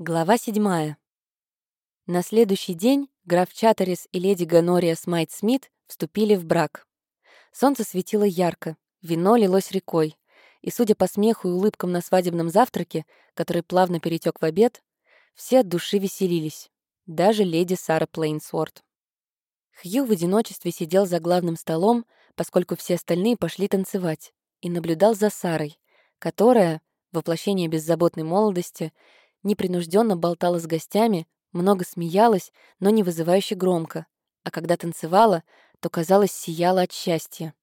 Глава седьмая. На следующий день граф Чаттерис и леди Ганория Смайт Смит вступили в брак. Солнце светило ярко, вино лилось рекой, и, судя по смеху и улыбкам на свадебном завтраке, который плавно перетек в обед, все от души веселились, даже леди Сара Плейнсворт. Хью в одиночестве сидел за главным столом, поскольку все остальные пошли танцевать, и наблюдал за Сарой, которая, воплощение беззаботной молодости, непринужденно болтала с гостями, много смеялась, но не вызывающе громко, а когда танцевала, то, казалось, сияла от счастья.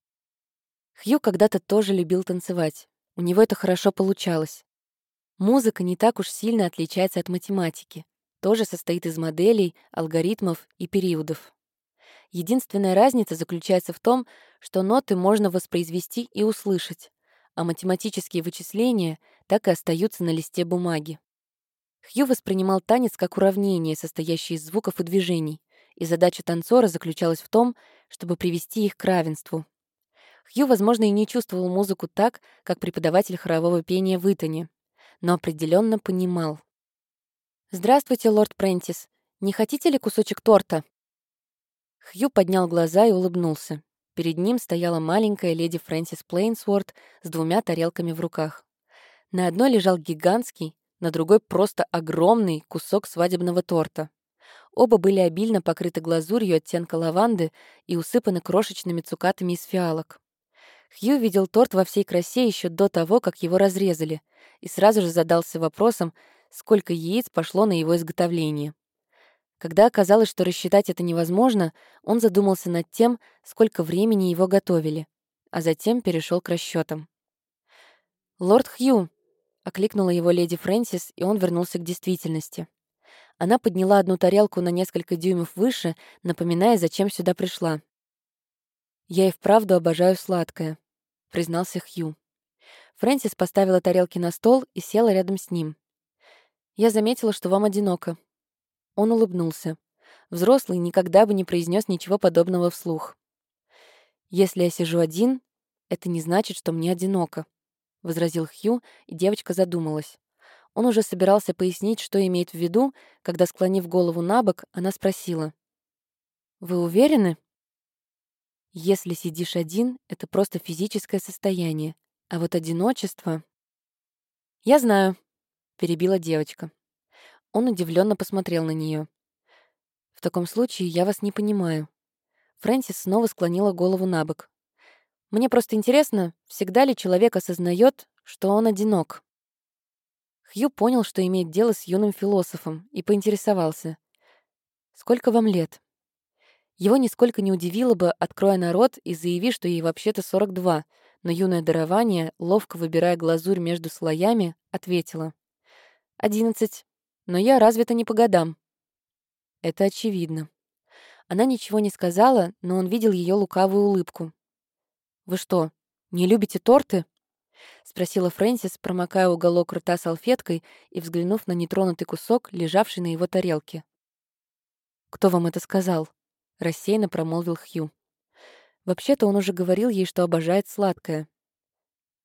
Хью когда-то тоже любил танцевать. У него это хорошо получалось. Музыка не так уж сильно отличается от математики. Тоже состоит из моделей, алгоритмов и периодов. Единственная разница заключается в том, что ноты можно воспроизвести и услышать, а математические вычисления так и остаются на листе бумаги. Хью воспринимал танец как уравнение, состоящее из звуков и движений, и задача танцора заключалась в том, чтобы привести их к равенству. Хью, возможно, и не чувствовал музыку так, как преподаватель хорового пения в Итоне, но определенно понимал. «Здравствуйте, лорд Прентис. Не хотите ли кусочек торта?» Хью поднял глаза и улыбнулся. Перед ним стояла маленькая леди Фрэнсис Плейнсворт с двумя тарелками в руках. На одной лежал гигантский, на другой просто огромный кусок свадебного торта. Оба были обильно покрыты глазурью оттенка лаванды и усыпаны крошечными цукатами из фиалок. Хью видел торт во всей красе еще до того, как его разрезали, и сразу же задался вопросом, сколько яиц пошло на его изготовление. Когда оказалось, что рассчитать это невозможно, он задумался над тем, сколько времени его готовили, а затем перешел к расчетам. «Лорд Хью», Окликнула его леди Фрэнсис, и он вернулся к действительности. Она подняла одну тарелку на несколько дюймов выше, напоминая, зачем сюда пришла. «Я и вправду обожаю сладкое», — признался Хью. Фрэнсис поставила тарелки на стол и села рядом с ним. «Я заметила, что вам одиноко». Он улыбнулся. Взрослый никогда бы не произнес ничего подобного вслух. «Если я сижу один, это не значит, что мне одиноко», возразил Хью, и девочка задумалась. Он уже собирался пояснить, что имеет в виду, когда, склонив голову на бок, она спросила. «Вы уверены?» «Если сидишь один, это просто физическое состояние, а вот одиночество...» «Я знаю», — перебила девочка. Он удивленно посмотрел на нее. «В таком случае я вас не понимаю». Фрэнсис снова склонила голову на бок. Мне просто интересно, всегда ли человек осознает, что он одинок. Хью понял, что имеет дело с юным философом, и поинтересовался. «Сколько вам лет?» Его нисколько не удивило бы, откроя народ и заяви, что ей вообще-то 42, но юное дарование, ловко выбирая глазурь между слоями, ответила. «Одиннадцать. Но я разве-то не по годам». Это очевидно. Она ничего не сказала, но он видел ее лукавую улыбку, «Вы что, не любите торты?» — спросила Фрэнсис, промокая уголок рта салфеткой и взглянув на нетронутый кусок, лежавший на его тарелке. «Кто вам это сказал?» — рассеянно промолвил Хью. Вообще-то он уже говорил ей, что обожает сладкое.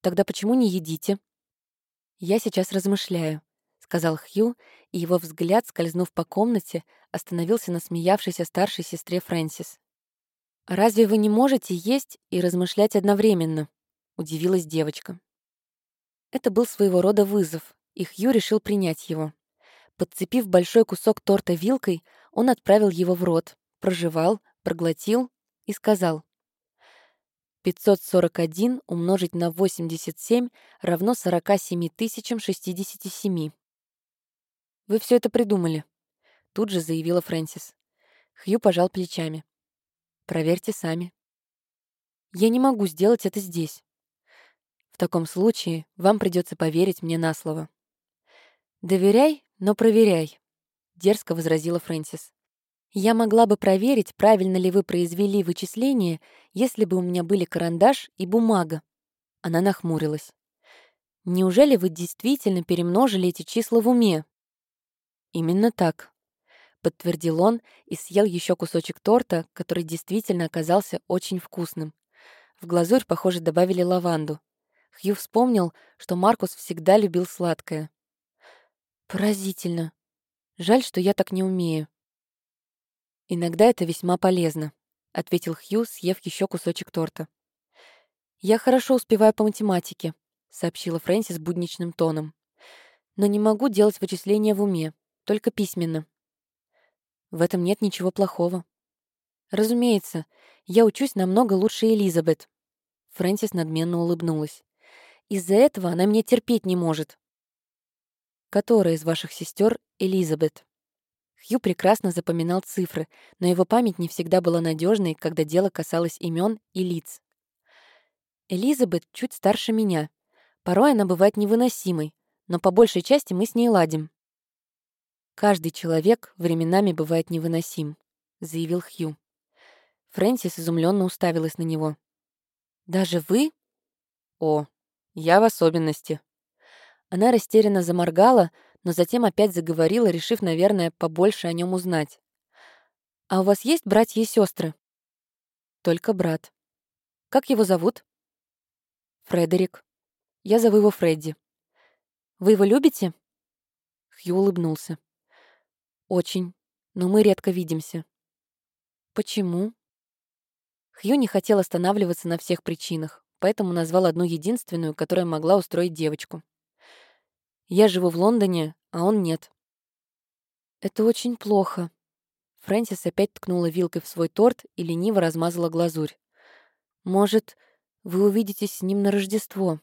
«Тогда почему не едите?» «Я сейчас размышляю», — сказал Хью, и его взгляд, скользнув по комнате, остановился на смеявшейся старшей сестре Фрэнсис. «Разве вы не можете есть и размышлять одновременно?» — удивилась девочка. Это был своего рода вызов, и Хью решил принять его. Подцепив большой кусок торта вилкой, он отправил его в рот, прожевал, проглотил и сказал. 541 умножить на 87 равно 47 тысячам 67. «Вы все это придумали», — тут же заявила Фрэнсис. Хью пожал плечами. Проверьте сами. Я не могу сделать это здесь. В таком случае вам придется поверить мне на слово. Доверяй, но проверяй, дерзко возразила Фрэнсис. Я могла бы проверить, правильно ли вы произвели вычисление, если бы у меня были карандаш и бумага. Она нахмурилась. Неужели вы действительно перемножили эти числа в уме? Именно так. — подтвердил он и съел еще кусочек торта, который действительно оказался очень вкусным. В глазурь, похоже, добавили лаванду. Хью вспомнил, что Маркус всегда любил сладкое. «Поразительно», Жаль, что я так не умею. Иногда это весьма полезно, ответил Хью, съев еще кусочек торта. Я хорошо успеваю по математике, сообщила Фрэнсис будничным тоном. Но не могу делать вычисления в уме, только письменно. В этом нет ничего плохого. Разумеется, я учусь намного лучше Элизабет. Фрэнсис надменно улыбнулась. Из-за этого она меня терпеть не может. Которая из ваших сестер Элизабет? Хью прекрасно запоминал цифры, но его память не всегда была надежной, когда дело касалось имен и лиц. Элизабет чуть старше меня. Порой она бывает невыносимой, но по большей части мы с ней ладим. «Каждый человек временами бывает невыносим», — заявил Хью. Фрэнсис изумленно уставилась на него. «Даже вы?» «О, я в особенности». Она растерянно заморгала, но затем опять заговорила, решив, наверное, побольше о нем узнать. «А у вас есть братья и сестры? «Только брат». «Как его зовут?» «Фредерик. Я зову его Фредди». «Вы его любите?» Хью улыбнулся. «Очень, но мы редко видимся». «Почему?» Хью не хотел останавливаться на всех причинах, поэтому назвал одну единственную, которая могла устроить девочку. «Я живу в Лондоне, а он нет». «Это очень плохо». Фрэнсис опять ткнула вилкой в свой торт и лениво размазала глазурь. «Может, вы увидитесь с ним на Рождество?»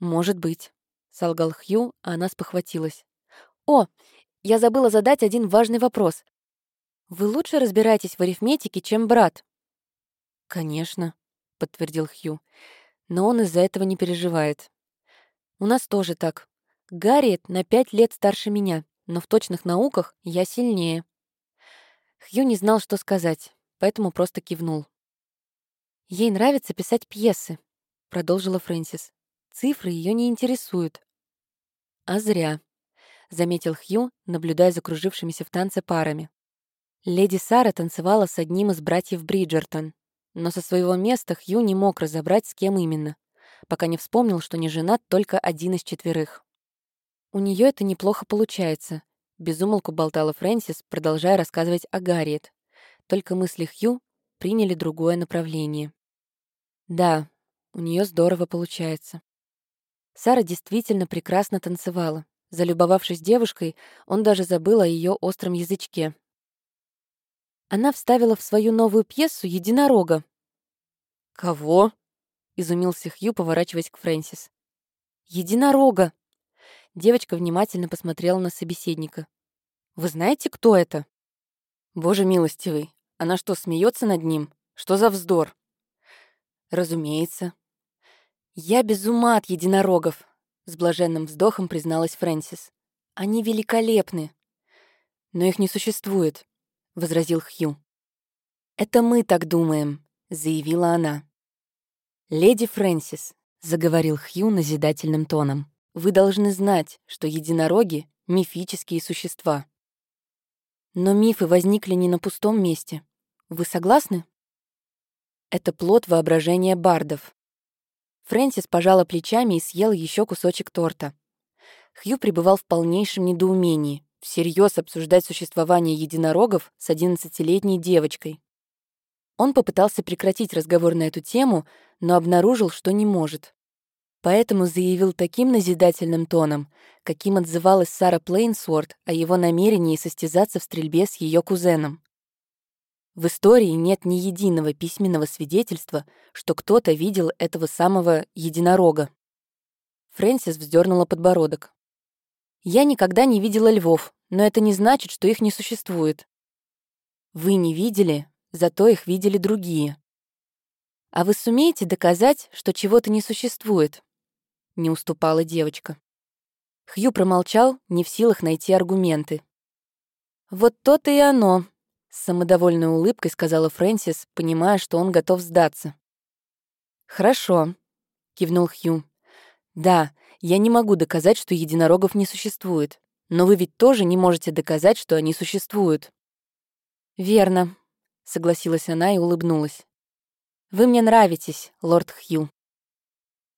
«Может быть», — солгал Хью, а она спохватилась. «О, я забыла задать один важный вопрос. Вы лучше разбираетесь в арифметике, чем брат?» «Конечно», — подтвердил Хью. «Но он из-за этого не переживает. У нас тоже так. Гарриет на пять лет старше меня, но в точных науках я сильнее». Хью не знал, что сказать, поэтому просто кивнул. «Ей нравится писать пьесы», — продолжила Фрэнсис. «Цифры ее не интересуют». «А зря», — заметил Хью, наблюдая за кружившимися в танце парами. Леди Сара танцевала с одним из братьев Бриджертон, но со своего места Хью не мог разобрать, с кем именно, пока не вспомнил, что не женат только один из четверых. «У нее это неплохо получается», — безумолку болтала Фрэнсис, продолжая рассказывать о Гарриет. Только мысли Хью приняли другое направление. «Да, у нее здорово получается». Сара действительно прекрасно танцевала. Залюбовавшись девушкой, он даже забыл о ее остром язычке, она вставила в свою новую пьесу единорога. «Кого?» — изумился Хью, поворачиваясь к Фрэнсис. «Единорога!» Девочка внимательно посмотрела на собеседника. «Вы знаете, кто это?» «Боже милостивый, она что, смеется над ним? Что за вздор?» «Разумеется». «Я без ума от единорогов», — с блаженным вздохом призналась Фрэнсис. «Они великолепны». «Но их не существует. — возразил Хью. «Это мы так думаем», — заявила она. «Леди Фрэнсис», — заговорил Хью назидательным тоном, «вы должны знать, что единороги — мифические существа. Но мифы возникли не на пустом месте. Вы согласны? Это плод воображения бардов. Фрэнсис пожала плечами и съел еще кусочек торта. Хью пребывал в полнейшем недоумении всерьез обсуждать существование единорогов с 11-летней девочкой. Он попытался прекратить разговор на эту тему, но обнаружил, что не может. Поэтому заявил таким назидательным тоном, каким отзывалась Сара Плейнсворт о его намерении состязаться в стрельбе с ее кузеном. В истории нет ни единого письменного свидетельства, что кто-то видел этого самого единорога. Фрэнсис вздернула подбородок. Я никогда не видела львов, но это не значит, что их не существует. Вы не видели, зато их видели другие. А вы сумеете доказать, что чего-то не существует? Не уступала девочка. Хью промолчал, не в силах найти аргументы. «Вот то-то и оно», — с самодовольной улыбкой сказала Фрэнсис, понимая, что он готов сдаться. «Хорошо», — кивнул Хью. «Да, я не могу доказать, что единорогов не существует. Но вы ведь тоже не можете доказать, что они существуют». «Верно», — согласилась она и улыбнулась. «Вы мне нравитесь, лорд Хью».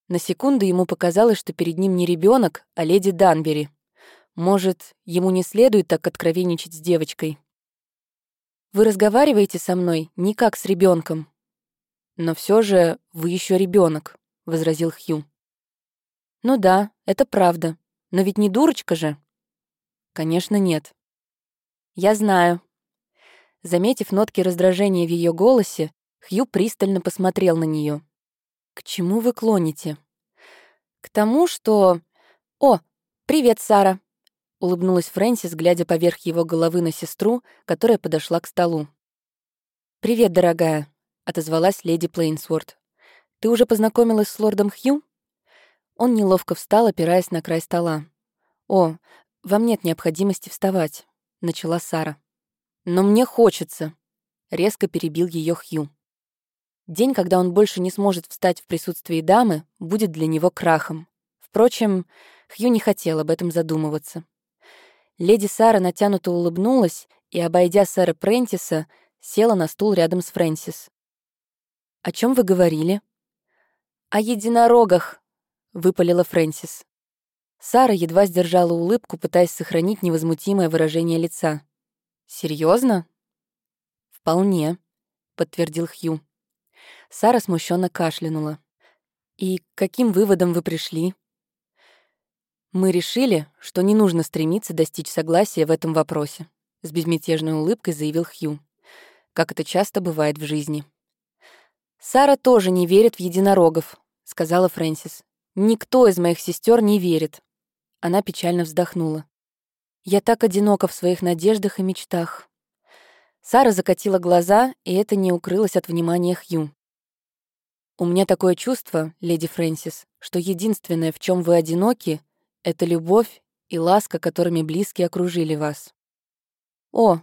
На секунду ему показалось, что перед ним не ребенок, а леди Данбери. Может, ему не следует так откровенничать с девочкой? Вы разговариваете со мной не как с ребенком. Но все же вы еще ребенок, возразил Хью. Ну да, это правда. Но ведь не дурочка же. Конечно, нет. Я знаю. Заметив нотки раздражения в ее голосе, Хью пристально посмотрел на нее. К чему вы клоните? К тому, что... О, привет, Сара улыбнулась Фрэнсис, глядя поверх его головы на сестру, которая подошла к столу. «Привет, дорогая», — отозвалась леди Плейнсворт. «Ты уже познакомилась с лордом Хью?» Он неловко встал, опираясь на край стола. «О, вам нет необходимости вставать», — начала Сара. «Но мне хочется», — резко перебил ее Хью. День, когда он больше не сможет встать в присутствии дамы, будет для него крахом. Впрочем, Хью не хотел об этом задумываться. Леди Сара натянуто улыбнулась и, обойдя сэра Прентиса, села на стул рядом с Фрэнсис. «О чем вы говорили?» «О единорогах», — выпалила Фрэнсис. Сара едва сдержала улыбку, пытаясь сохранить невозмутимое выражение лица. Серьезно? «Вполне», — подтвердил Хью. Сара смущенно кашлянула. «И каким выводам вы пришли?» Мы решили, что не нужно стремиться достичь согласия в этом вопросе, с безмятежной улыбкой заявил Хью, как это часто бывает в жизни. Сара тоже не верит в единорогов, сказала Фрэнсис. Никто из моих сестер не верит. Она печально вздохнула. Я так одинока в своих надеждах и мечтах. Сара закатила глаза, и это не укрылось от внимания Хью. «У меня такое чувство, леди Фрэнсис, что единственное, в чем вы одиноки, это любовь и ласка, которыми близкие окружили вас. «О,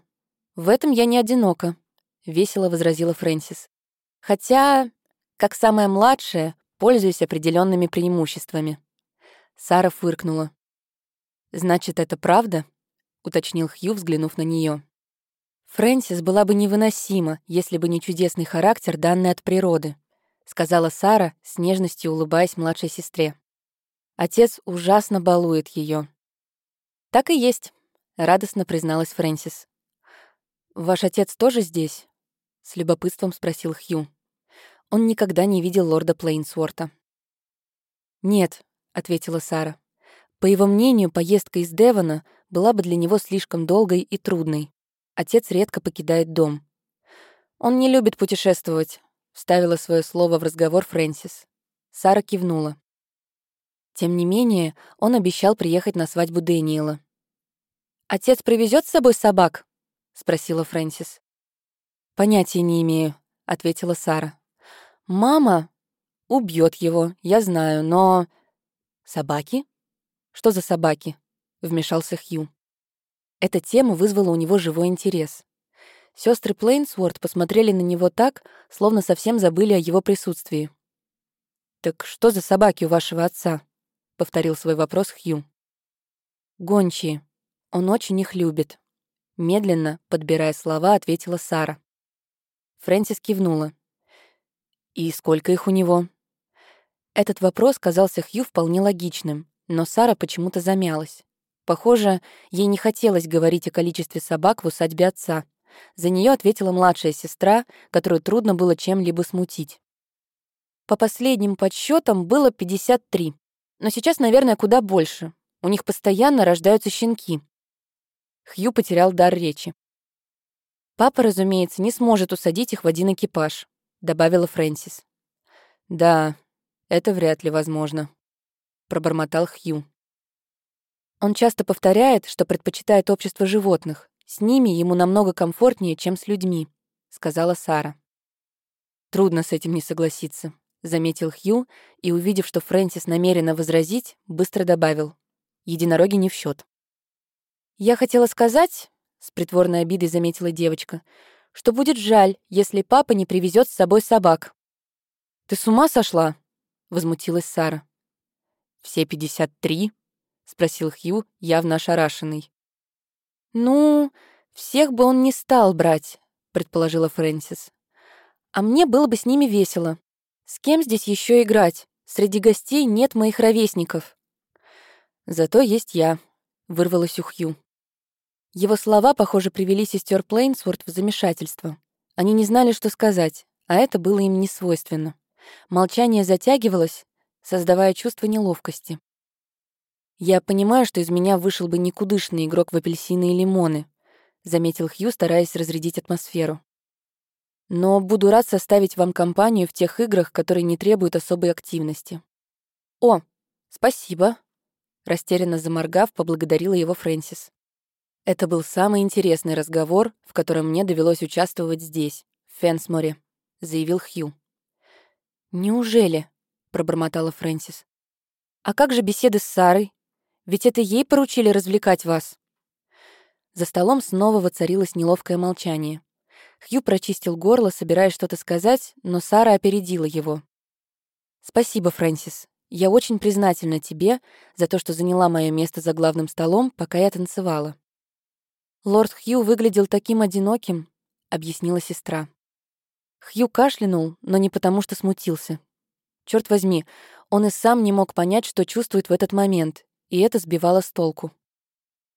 в этом я не одинока», — весело возразила Фрэнсис. «Хотя, как самая младшая, пользуюсь определенными преимуществами». Сара фыркнула. «Значит, это правда?» — уточнил Хью, взглянув на нее. «Фрэнсис была бы невыносима, если бы не чудесный характер, данный от природы», — сказала Сара, с нежностью улыбаясь младшей сестре. Отец ужасно балует ее. «Так и есть», — радостно призналась Фрэнсис. «Ваш отец тоже здесь?» — с любопытством спросил Хью. Он никогда не видел лорда Плейнсворта. «Нет», — ответила Сара. По его мнению, поездка из Девона была бы для него слишком долгой и трудной. Отец редко покидает дом. «Он не любит путешествовать», — вставила свое слово в разговор Фрэнсис. Сара кивнула. Тем не менее, он обещал приехать на свадьбу Дэниела. «Отец привезет с собой собак?» — спросила Фрэнсис. «Понятия не имею», — ответила Сара. «Мама убьет его, я знаю, но...» «Собаки? Что за собаки?» — вмешался Хью. Эта тема вызвала у него живой интерес. Сестры Плейнсворт посмотрели на него так, словно совсем забыли о его присутствии. «Так что за собаки у вашего отца?» Повторил свой вопрос Хью. «Гончие. Он очень их любит». Медленно, подбирая слова, ответила Сара. Фрэнсис кивнула. «И сколько их у него?» Этот вопрос казался Хью вполне логичным, но Сара почему-то замялась. Похоже, ей не хотелось говорить о количестве собак в усадьбе отца. За нее ответила младшая сестра, которую трудно было чем-либо смутить. По последним подсчетам было 53. Но сейчас, наверное, куда больше. У них постоянно рождаются щенки. Хью потерял дар речи. «Папа, разумеется, не сможет усадить их в один экипаж», — добавила Фрэнсис. «Да, это вряд ли возможно», — пробормотал Хью. Он часто повторяет, что предпочитает общество животных. С ними ему намного комфортнее, чем с людьми, — сказала Сара. Трудно с этим не согласиться. — заметил Хью и, увидев, что Фрэнсис намерена возразить, быстро добавил. «Единороги не в счет. «Я хотела сказать», — с притворной обидой заметила девочка, «что будет жаль, если папа не привезет с собой собак». «Ты с ума сошла?» — возмутилась Сара. «Все пятьдесят три?» — спросил Хью, явно ошарашенный. «Ну, всех бы он не стал брать», — предположила Фрэнсис. «А мне было бы с ними весело. С кем здесь еще играть? Среди гостей нет моих ровесников. Зато есть я, вырвалось у Хью. Его слова, похоже, привели сестер Плейнсворт в замешательство. Они не знали, что сказать, а это было им не свойственно. Молчание затягивалось, создавая чувство неловкости. «Я понимаю, что из меня вышел бы никудышный игрок в апельсины и лимоны», заметил Хью, стараясь разрядить атмосферу. «Но буду рад составить вам компанию в тех играх, которые не требуют особой активности». «О, спасибо», растерянно заморгав, поблагодарила его Фрэнсис. Это был самый интересный разговор, в котором мне довелось участвовать здесь, в Фенсморе, заявил Хью. Неужели? пробормотала Фрэнсис. А как же беседы с Сарой? Ведь это ей поручили развлекать вас. За столом снова воцарилось неловкое молчание. Хью прочистил горло, собираясь что-то сказать, но Сара опередила его. «Спасибо, Фрэнсис. Я очень признательна тебе за то, что заняла мое место за главным столом, пока я танцевала. «Лорд Хью выглядел таким одиноким», — объяснила сестра. Хью кашлянул, но не потому, что смутился. Черт возьми, он и сам не мог понять, что чувствует в этот момент, и это сбивало с толку.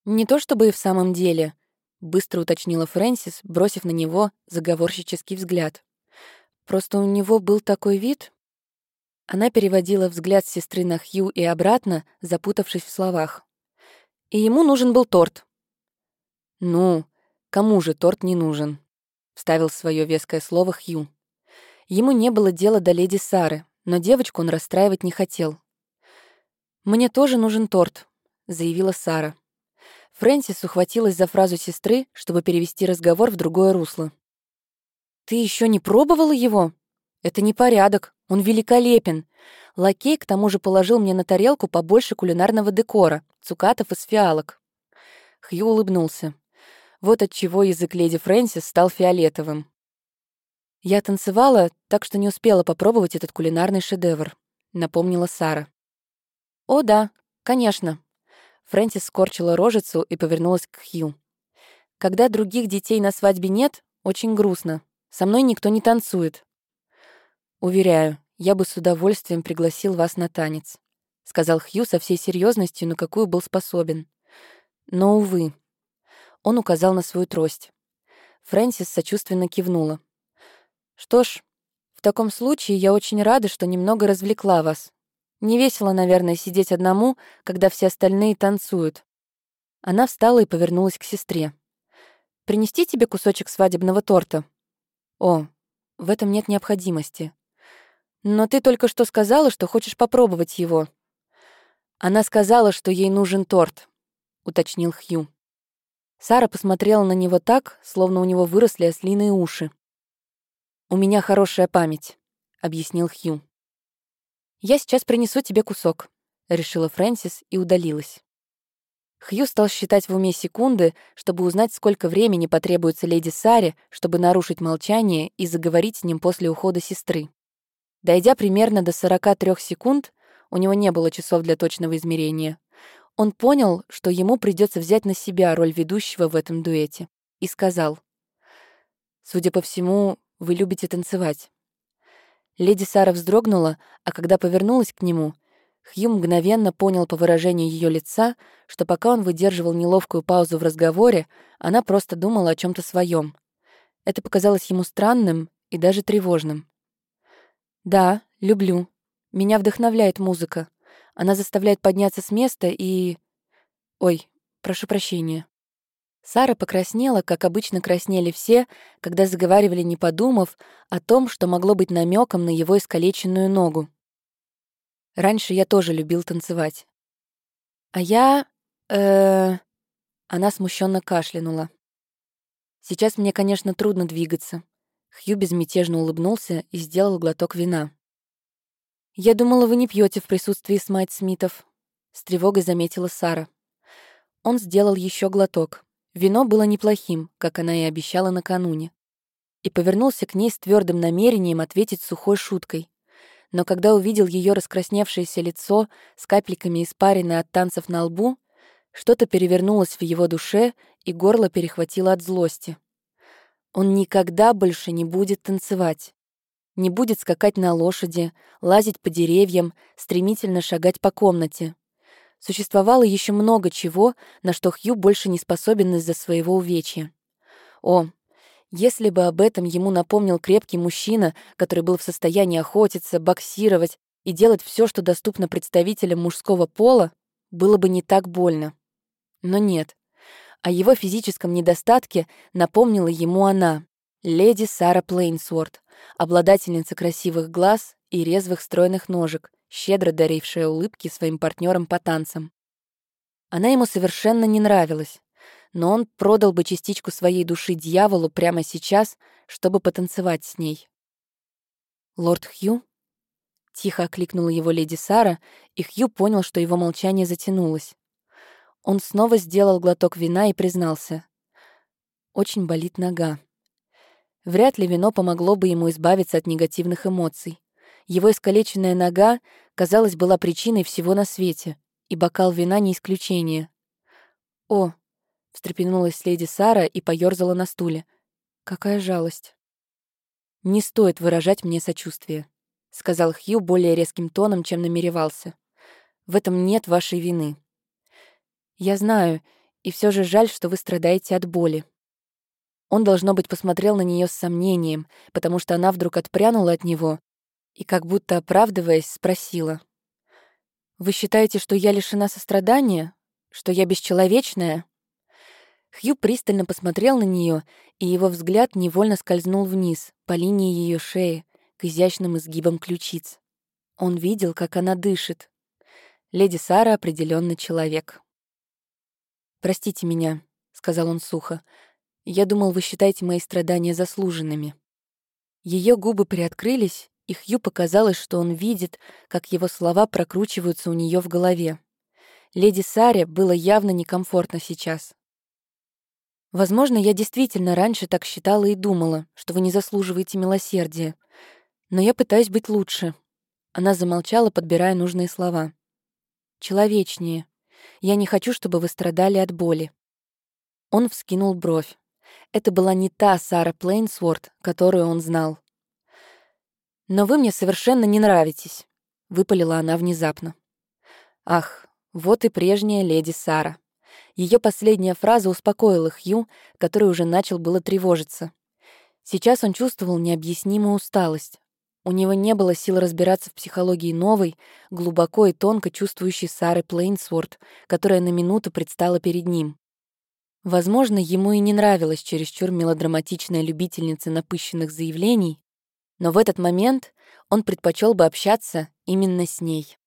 «Не то чтобы и в самом деле», — быстро уточнила Фрэнсис, бросив на него заговорщический взгляд. «Просто у него был такой вид...» Она переводила взгляд сестры на Хью и обратно, запутавшись в словах. «И ему нужен был торт», «Ну, кому же торт не нужен?» — вставил свое веское слово Хью. Ему не было дела до леди Сары, но девочку он расстраивать не хотел. «Мне тоже нужен торт», — заявила Сара. Фрэнсис ухватилась за фразу сестры, чтобы перевести разговор в другое русло. «Ты еще не пробовала его? Это непорядок, он великолепен. Лакей к тому же положил мне на тарелку побольше кулинарного декора, цукатов из фиалок». Хью улыбнулся. Вот отчего язык леди Фрэнсис стал фиолетовым. «Я танцевала, так что не успела попробовать этот кулинарный шедевр», — напомнила Сара. «О, да, конечно». Фрэнсис скорчила рожицу и повернулась к Хью. «Когда других детей на свадьбе нет, очень грустно. Со мной никто не танцует». «Уверяю, я бы с удовольствием пригласил вас на танец», — сказал Хью со всей серьезностью, на какую был способен. «Но, увы, он указал на свою трость. Фрэнсис сочувственно кивнула. «Что ж, в таком случае я очень рада, что немного развлекла вас. Не весело, наверное, сидеть одному, когда все остальные танцуют». Она встала и повернулась к сестре. «Принести тебе кусочек свадебного торта?» «О, в этом нет необходимости. Но ты только что сказала, что хочешь попробовать его». «Она сказала, что ей нужен торт», — уточнил Хью. Сара посмотрела на него так, словно у него выросли ослиные уши. «У меня хорошая память», — объяснил Хью. «Я сейчас принесу тебе кусок», — решила Фрэнсис и удалилась. Хью стал считать в уме секунды, чтобы узнать, сколько времени потребуется леди Саре, чтобы нарушить молчание и заговорить с ним после ухода сестры. Дойдя примерно до 43 секунд, у него не было часов для точного измерения, он понял, что ему придется взять на себя роль ведущего в этом дуэте, и сказал, «Судя по всему, вы любите танцевать». Леди Сара вздрогнула, а когда повернулась к нему, Хью мгновенно понял по выражению ее лица, что пока он выдерживал неловкую паузу в разговоре, она просто думала о чем то своем. Это показалось ему странным и даже тревожным. «Да, люблю. Меня вдохновляет музыка. Она заставляет подняться с места и... Ой, прошу прощения. Сара покраснела, как обычно краснели все, когда заговаривали, не подумав, о том, что могло быть намеком на его искалеченную ногу. Раньше я тоже любил танцевать. А я... э Она смущенно кашлянула. Сейчас мне, конечно, трудно двигаться. Хью безмятежно улыбнулся и сделал глоток вина. «Я думала, вы не пьете в присутствии Смайт Смитов», — с тревогой заметила Сара. Он сделал еще глоток. Вино было неплохим, как она и обещала накануне. И повернулся к ней с твердым намерением ответить сухой шуткой. Но когда увидел ее раскрасневшееся лицо с капельками испарины от танцев на лбу, что-то перевернулось в его душе, и горло перехватило от злости. Он никогда больше не будет танцевать не будет скакать на лошади, лазить по деревьям, стремительно шагать по комнате. Существовало еще много чего, на что Хью больше не способен из-за своего увечья. О, если бы об этом ему напомнил крепкий мужчина, который был в состоянии охотиться, боксировать и делать все, что доступно представителям мужского пола, было бы не так больно. Но нет. О его физическом недостатке напомнила ему она, леди Сара Плейнсворт, обладательница красивых глаз и резвых стройных ножек, щедро дарившая улыбки своим партнерам по танцам. Она ему совершенно не нравилась, но он продал бы частичку своей души дьяволу прямо сейчас, чтобы потанцевать с ней. «Лорд Хью?» Тихо окликнула его леди Сара, и Хью понял, что его молчание затянулось. Он снова сделал глоток вина и признался. Очень болит нога. Вряд ли вино помогло бы ему избавиться от негативных эмоций. Его искалеченная нога, казалось, была причиной всего на свете, и бокал вина не исключение. «О!» — встрепенулась леди Сара и поёрзала на стуле. «Какая жалость!» «Не стоит выражать мне сочувствие», — сказал Хью более резким тоном, чем намеревался. «В этом нет вашей вины. Я знаю, и все же жаль, что вы страдаете от боли». Он, должно быть, посмотрел на нее с сомнением, потому что она вдруг отпрянула от него и, как будто оправдываясь, спросила. «Вы считаете, что я лишена сострадания? Что я бесчеловечная?» Хью пристально посмотрел на нее, и его взгляд невольно скользнул вниз, по линии ее шеи, к изящным изгибам ключиц. Он видел, как она дышит. Леди Сара определенно человек. «Простите меня», — сказал он сухо. Я думал, вы считаете мои страдания заслуженными». Ее губы приоткрылись, и Хью показалось, что он видит, как его слова прокручиваются у нее в голове. Леди Саре было явно некомфортно сейчас. Возможно, я действительно раньше так считала и думала, что вы не заслуживаете милосердия. Но я пытаюсь быть лучше. Она замолчала, подбирая нужные слова. Человечнее. Я не хочу, чтобы вы страдали от боли. Он вскинул бровь. Это была не та Сара Плейнсворт, которую он знал. «Но вы мне совершенно не нравитесь», — выпалила она внезапно. Ах, вот и прежняя леди Сара. Ее последняя фраза успокоила Хью, который уже начал было тревожиться. Сейчас он чувствовал необъяснимую усталость. У него не было сил разбираться в психологии новой, глубоко и тонко чувствующей Сары Плейнсворт, которая на минуту предстала перед ним. Возможно, ему и не нравилась чересчур мелодраматичная любительница напыщенных заявлений, но в этот момент он предпочел бы общаться именно с ней.